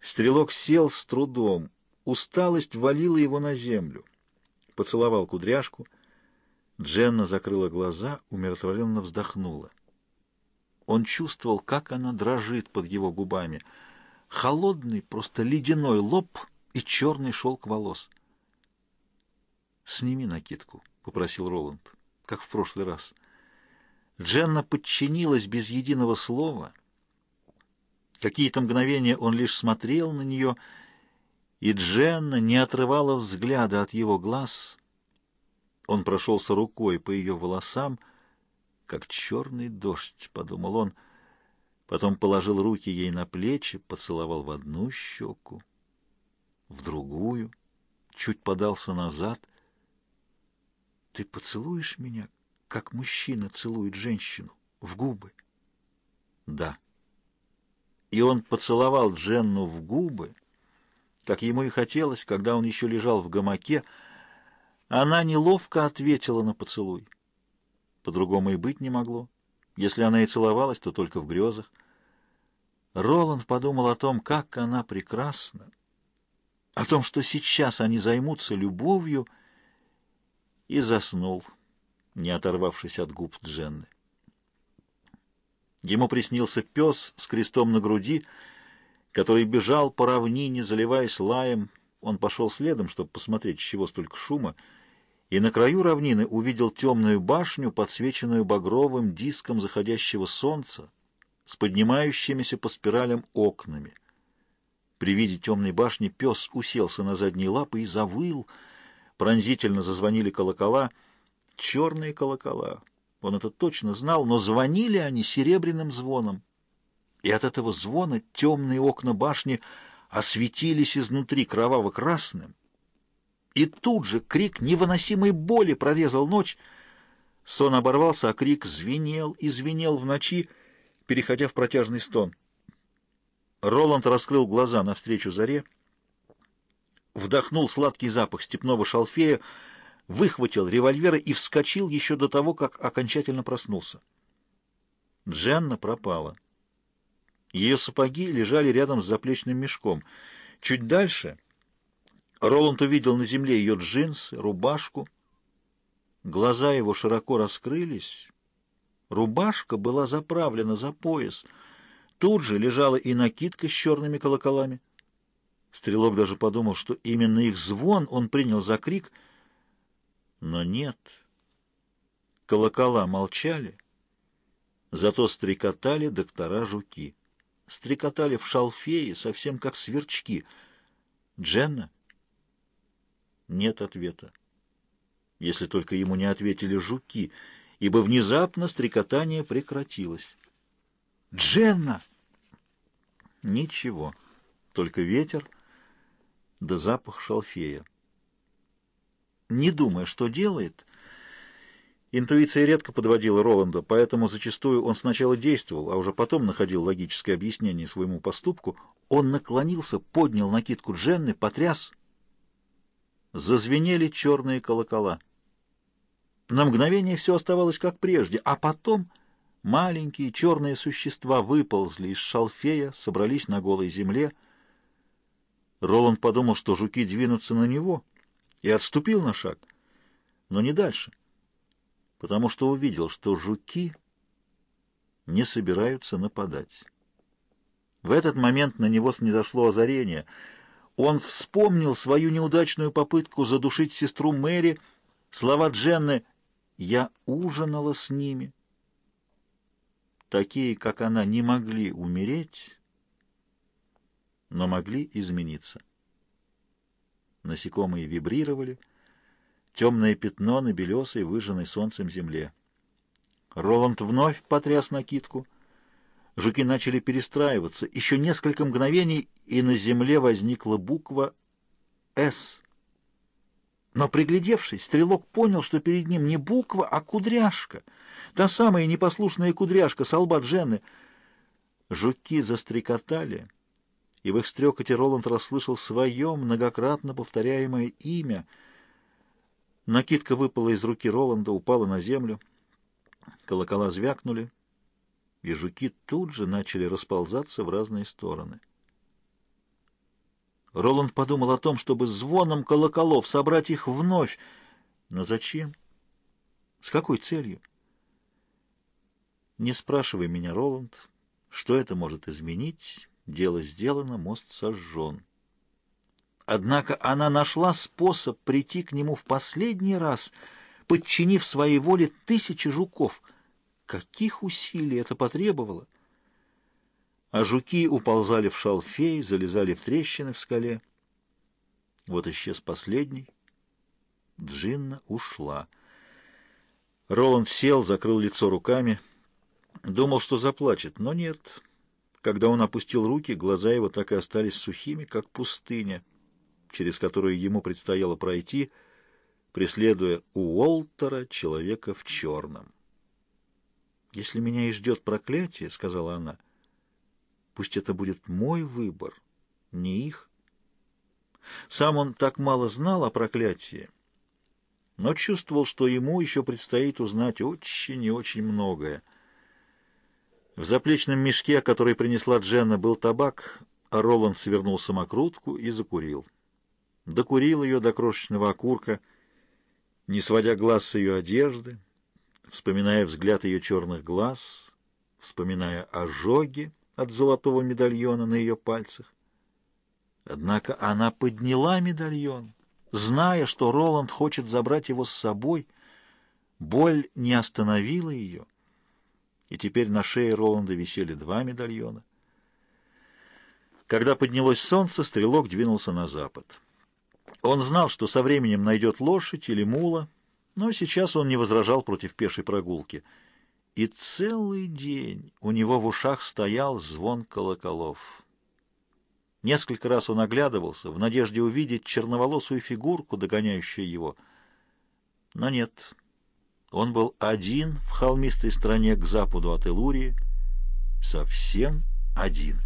Стрелок сел с трудом. Усталость валила его на землю. Поцеловал кудряшку. Дженна закрыла глаза, умиротворенно вздохнула. Он чувствовал, как она дрожит под его губами. Холодный, просто ледяной лоб и черный шелк волос. «Сними накидку», — попросил Роланд, как в прошлый раз. Дженна подчинилась без единого слова. Какие-то мгновения он лишь смотрел на нее, и Дженна не отрывала взгляда от его глаз. Он прошелся рукой по ее волосам, как черный дождь, — подумал он. Потом положил руки ей на плечи, поцеловал в одну щеку, в другую, чуть подался назад. «Ты поцелуешь меня, как мужчина целует женщину, в губы?» «Да». И он поцеловал Дженну в губы, как ему и хотелось, когда он еще лежал в гамаке. Она неловко ответила на поцелуй. По-другому и быть не могло. Если она и целовалась, то только в грезах. Роланд подумал о том, как она прекрасна, о том, что сейчас они займутся любовью, и заснул, не оторвавшись от губ Дженны. Ему приснился пес с крестом на груди, который бежал по равнине, заливаясь лаем. Он пошел следом, чтобы посмотреть, с чего столько шума, и на краю равнины увидел темную башню, подсвеченную багровым диском заходящего солнца, с поднимающимися по спиралям окнами. При виде темной башни пес уселся на задние лапы и завыл. Пронзительно зазвонили колокола. Черные колокола. Он это точно знал, но звонили они серебряным звоном. И от этого звона темные окна башни осветились изнутри кроваво-красным. И тут же крик невыносимой боли прорезал ночь. Сон оборвался, а крик звенел и звенел в ночи, переходя в протяжный стон. Роланд раскрыл глаза навстречу заре, вдохнул сладкий запах степного шалфея, выхватил револьвер и вскочил еще до того, как окончательно проснулся. Дженна пропала. Ее сапоги лежали рядом с заплечным мешком. Чуть дальше Роланд увидел на земле ее джинсы, рубашку. Глаза его широко раскрылись. Рубашка была заправлена за пояс. Тут же лежала и накидка с черными колоколами. Стрелок даже подумал, что именно их звон он принял за крик — но нет. Колокола молчали, зато стрекотали доктора-жуки. Стрекотали в шалфее, совсем как сверчки. Дженна? Нет ответа. Если только ему не ответили жуки, ибо внезапно стрекотание прекратилось. «Дженна!» Ничего, только ветер да запах шалфея не думая, что делает. Интуиция редко подводила Роланда, поэтому зачастую он сначала действовал, а уже потом находил логическое объяснение своему поступку. Он наклонился, поднял накидку Дженны, потряс. Зазвенели черные колокола. На мгновение все оставалось как прежде, а потом маленькие черные существа выползли из шалфея, собрались на голой земле. Роланд подумал, что жуки двинутся на него — и отступил на шаг, но не дальше, потому что увидел, что жуки не собираются нападать. В этот момент на него снизошло озарение. Он вспомнил свою неудачную попытку задушить сестру Мэри, слова Дженны «Я ужинала с ними». Такие, как она, не могли умереть, но могли измениться. Насекомые вибрировали. Темное пятно на белесой, выжженной солнцем земле. Роланд вновь потряс накидку. Жуки начали перестраиваться. Еще несколько мгновений, и на земле возникла буква «С». Но, приглядевшись, стрелок понял, что перед ним не буква, а кудряшка. Та самая непослушная кудряшка с лба Дженны. Жуки застрекотали — и в их стрекоте Роланд расслышал свое многократно повторяемое имя. Накидка выпала из руки Роланда, упала на землю. Колокола звякнули, и жуки тут же начали расползаться в разные стороны. Роланд подумал о том, чтобы звоном колоколов собрать их вновь. Но зачем? С какой целью? Не спрашивай меня, Роланд, что это может изменить. Дело сделано, мост сожжен. Однако она нашла способ прийти к нему в последний раз, подчинив своей воле тысячи жуков. Каких усилий это потребовало? А жуки уползали в шалфей, залезали в трещины в скале. Вот исчез последний. Джинна ушла. Роланд сел, закрыл лицо руками. Думал, что заплачет, но нет. Когда он опустил руки, глаза его так и остались сухими, как пустыня, через которую ему предстояло пройти, преследуя Уолтера человека в черном. «Если меня и ждет проклятие, — сказала она, — пусть это будет мой выбор, не их. Сам он так мало знал о проклятии, но чувствовал, что ему еще предстоит узнать очень и очень многое. В заплечном мешке, который принесла Дженна, был табак, а Роланд свернул самокрутку и закурил. Докурил ее до крошечного окурка, не сводя глаз с ее одежды, вспоминая взгляд ее черных глаз, вспоминая ожоги от золотого медальона на ее пальцах. Однако она подняла медальон, зная, что Роланд хочет забрать его с собой. Боль не остановила ее, и теперь на шее Роланда висели два медальона. Когда поднялось солнце, стрелок двинулся на запад. Он знал, что со временем найдет лошадь или мула, но сейчас он не возражал против пешей прогулки. И целый день у него в ушах стоял звон колоколов. Несколько раз он оглядывался в надежде увидеть черноволосую фигурку, догоняющую его. Но нет, он был один в холмистой стране к западу от Элурии, совсем один.